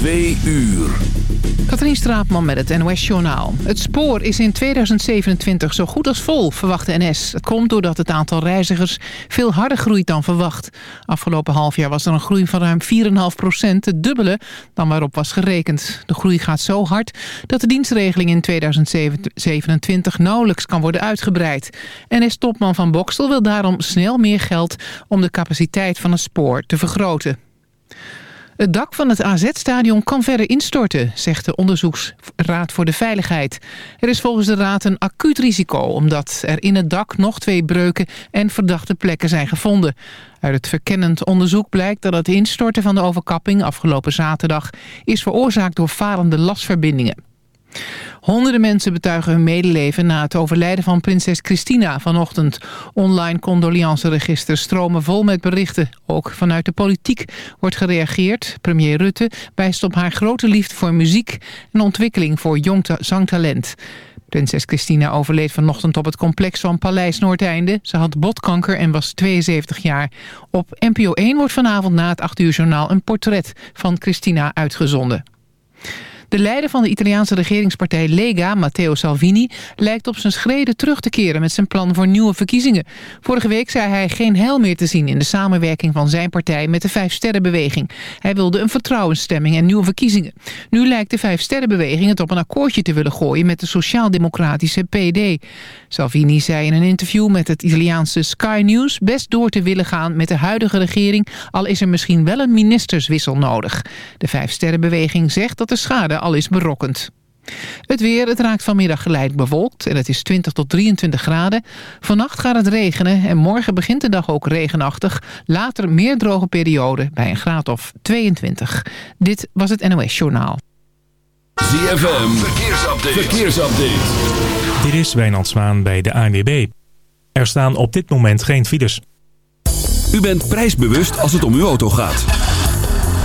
Twee uur. Katrien Straatman met het NOS-journaal. Het spoor is in 2027 zo goed als vol, verwacht de NS. Het komt doordat het aantal reizigers veel harder groeit dan verwacht. Afgelopen half jaar was er een groei van ruim 4,5 procent, het dubbele dan waarop was gerekend. De groei gaat zo hard dat de dienstregeling in 2027 nauwelijks kan worden uitgebreid. NS-topman Van Boksel wil daarom snel meer geld om de capaciteit van het spoor te vergroten. Het dak van het AZ-stadion kan verder instorten, zegt de Onderzoeksraad voor de Veiligheid. Er is volgens de raad een acuut risico, omdat er in het dak nog twee breuken en verdachte plekken zijn gevonden. Uit het verkennend onderzoek blijkt dat het instorten van de overkapping afgelopen zaterdag is veroorzaakt door falende lasverbindingen. Honderden mensen betuigen hun medeleven na het overlijden van prinses Christina vanochtend. Online condoleanceregisters stromen vol met berichten. Ook vanuit de politiek wordt gereageerd. Premier Rutte wijst op haar grote liefde voor muziek en ontwikkeling voor jong zangtalent. Prinses Christina overleed vanochtend op het complex van Paleis Noordeinde. Ze had botkanker en was 72 jaar. Op NPO 1 wordt vanavond na het 8 uur journaal een portret van Christina uitgezonden. De leider van de Italiaanse regeringspartij Lega, Matteo Salvini... lijkt op zijn schreden terug te keren met zijn plan voor nieuwe verkiezingen. Vorige week zei hij geen heil meer te zien in de samenwerking van zijn partij... met de Vijfsterrenbeweging. Hij wilde een vertrouwensstemming en nieuwe verkiezingen. Nu lijkt de Vijfsterrenbeweging het op een akkoordje te willen gooien... met de sociaal-democratische PD. Salvini zei in een interview met het Italiaanse Sky News... best door te willen gaan met de huidige regering... al is er misschien wel een ministerswissel nodig. De Vijfsterrenbeweging zegt dat de schade al is berokkend. Het weer, het raakt vanmiddag geleid bewolkt en het is 20 tot 23 graden. Vannacht gaat het regenen en morgen begint de dag ook regenachtig. Later meer droge periode bij een graad of 22. Dit was het NOS Journaal. ZFM, verkeersupdate. verkeersupdate. Dit is Wijnand Zwaan bij de ANWB. Er staan op dit moment geen files. U bent prijsbewust als het om uw auto gaat.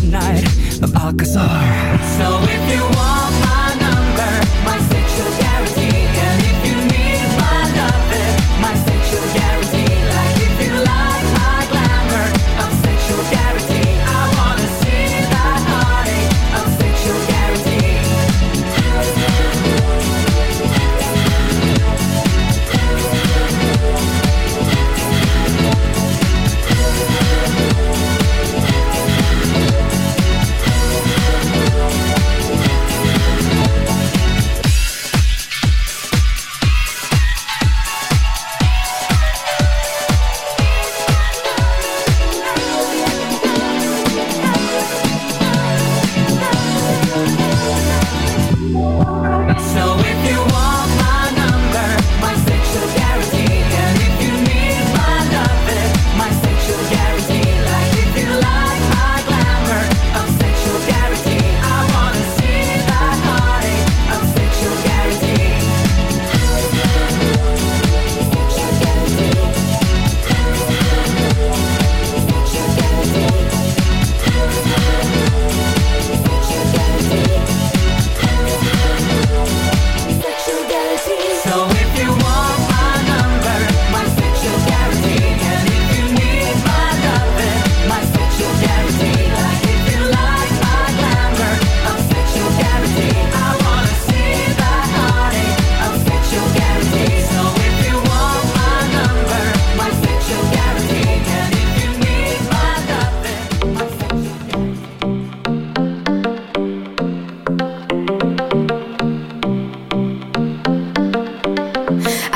midnight of Alcazar. So if you want my number, my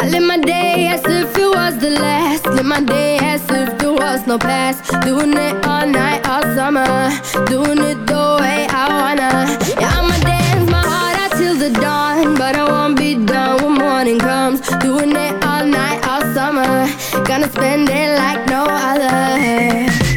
I live my day as if it was the last. Live my day as if there was no past. Doing it all night, all summer. Doing it the way I wanna. Yeah, I'ma dance my heart out till the dawn. But I won't be done when morning comes. Doing it all night, all summer. Gonna spend it like no other.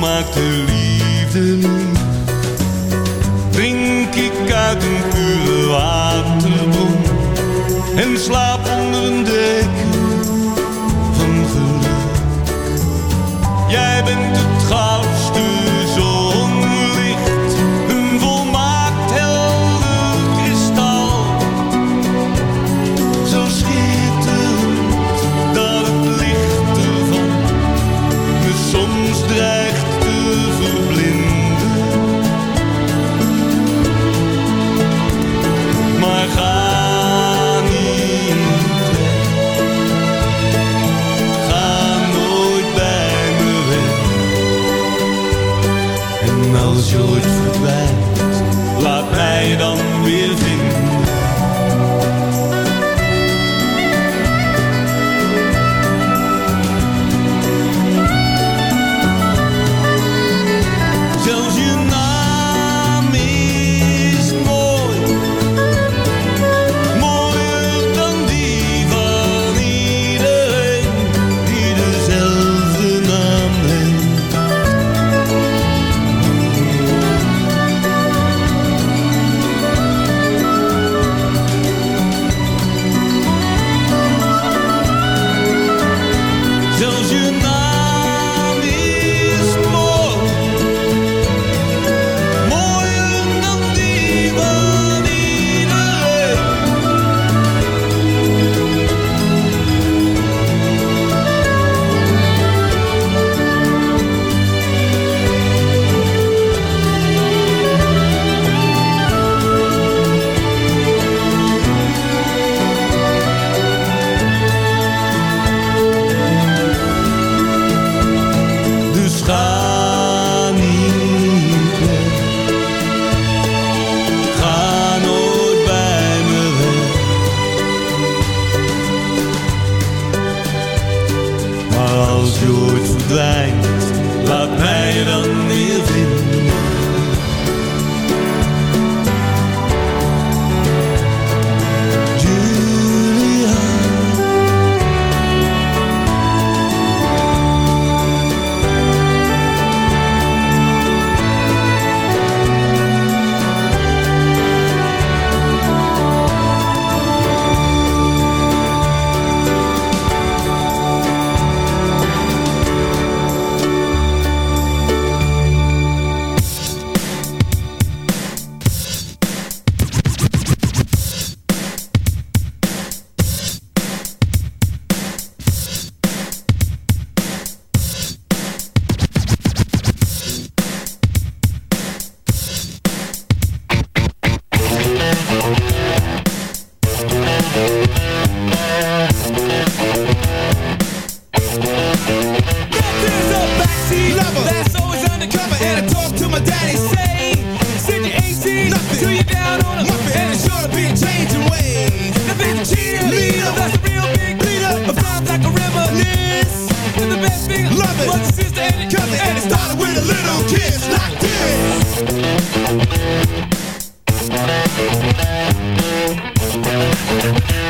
Maak de liefde niet. Drink ik uit een pure waterboom En slaap onder een deken Thank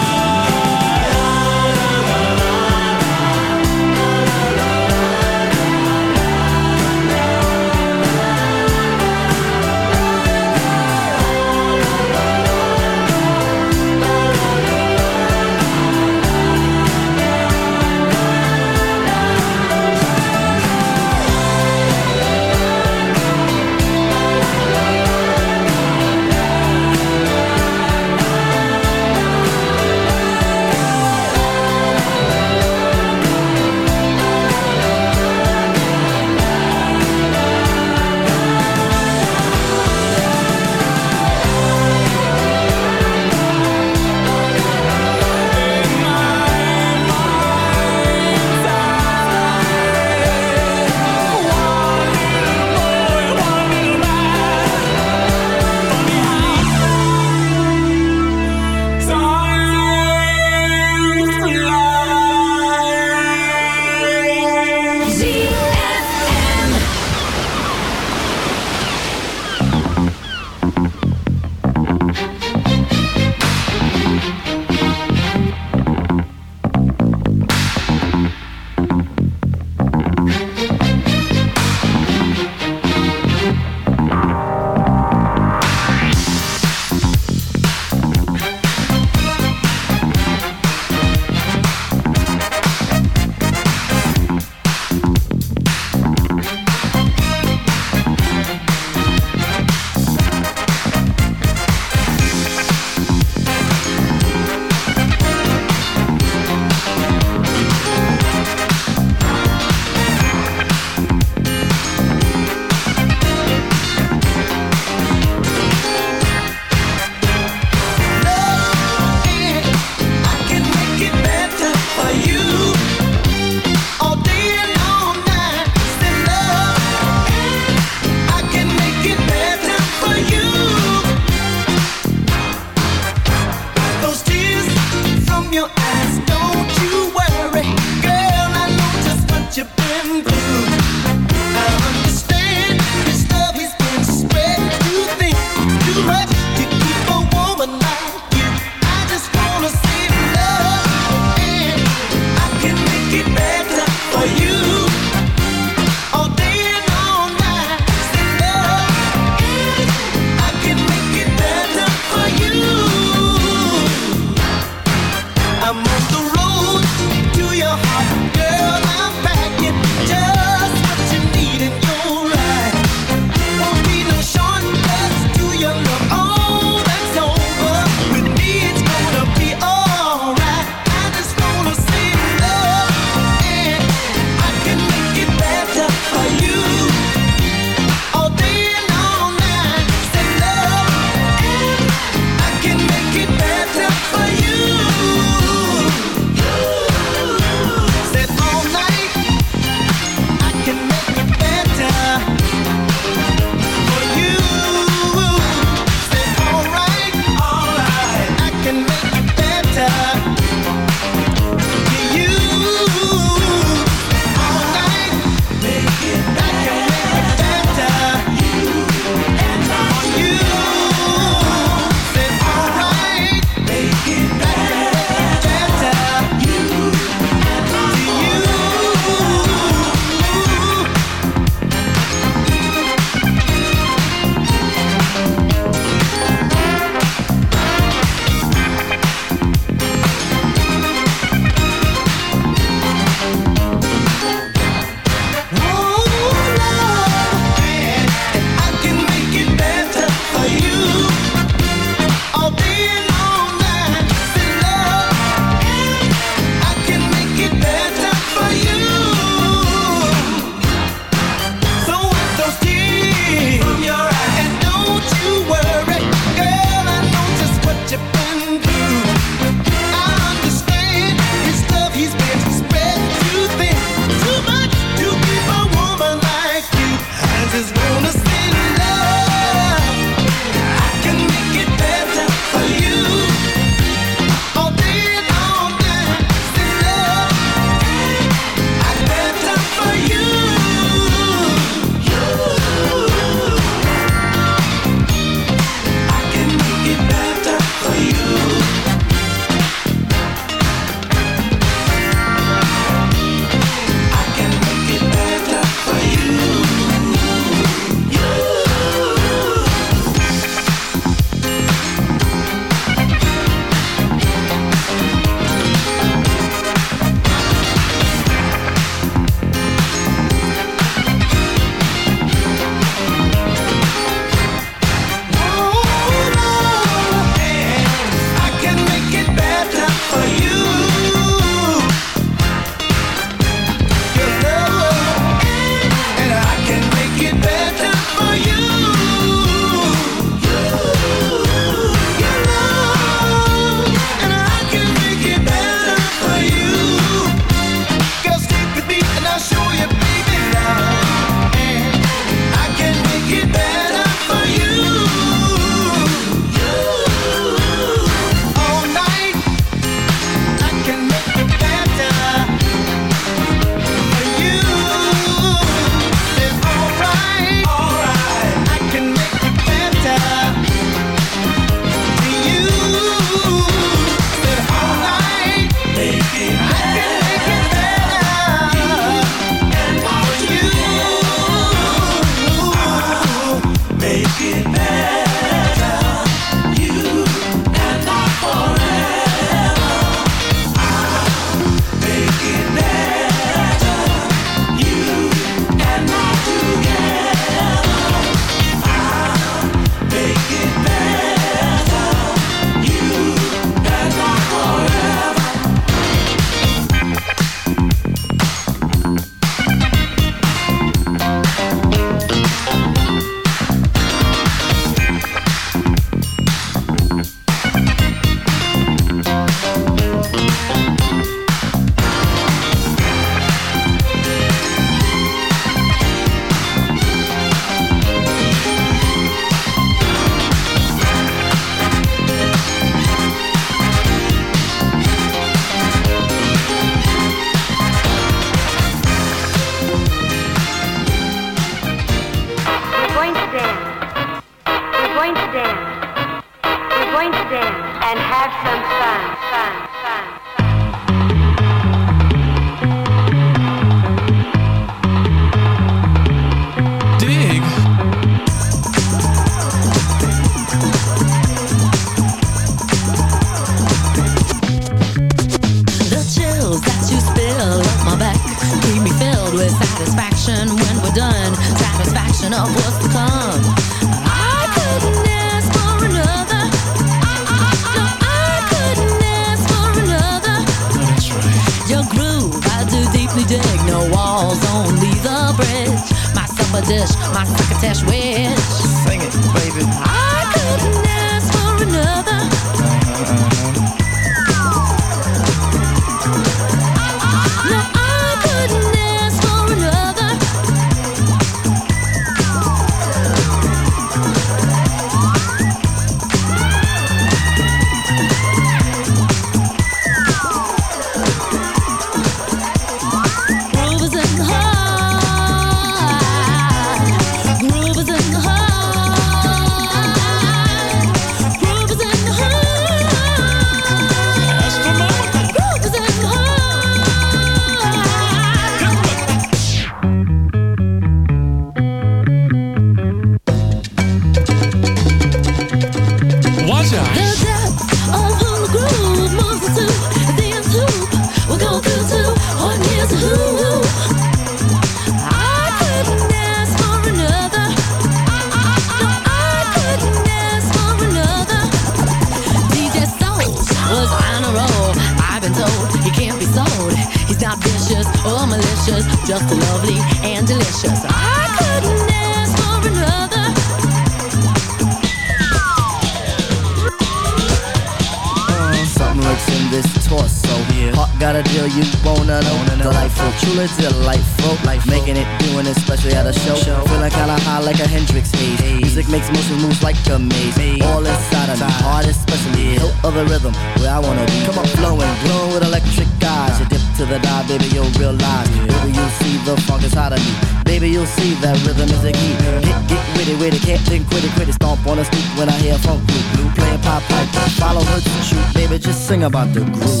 about the groove.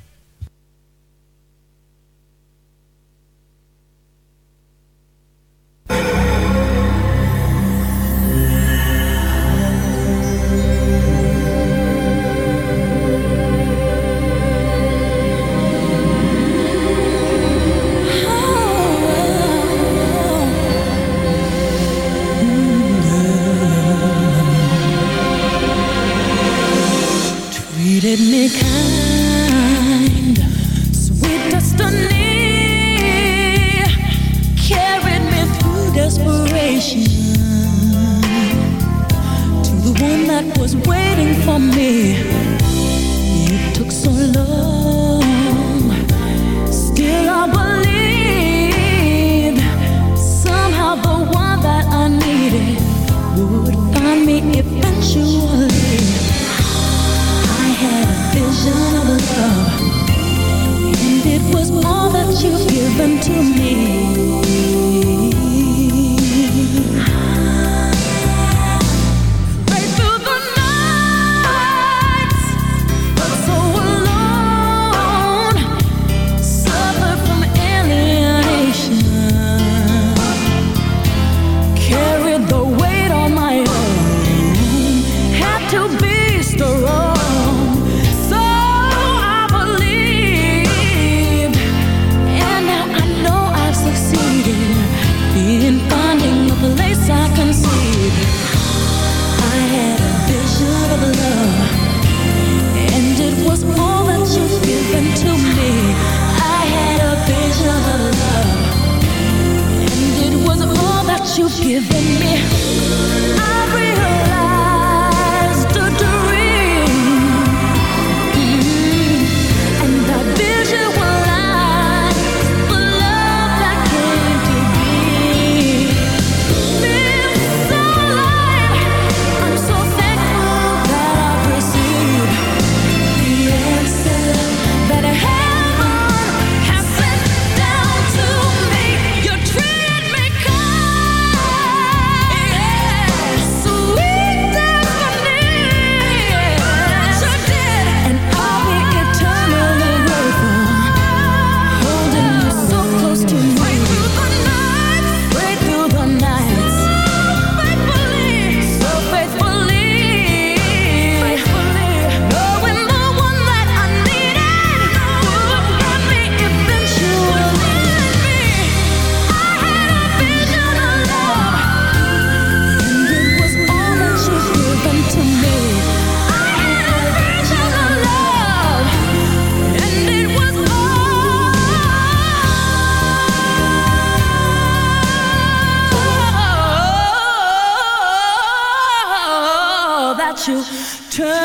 what you to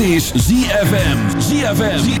is ZFM. ZFM.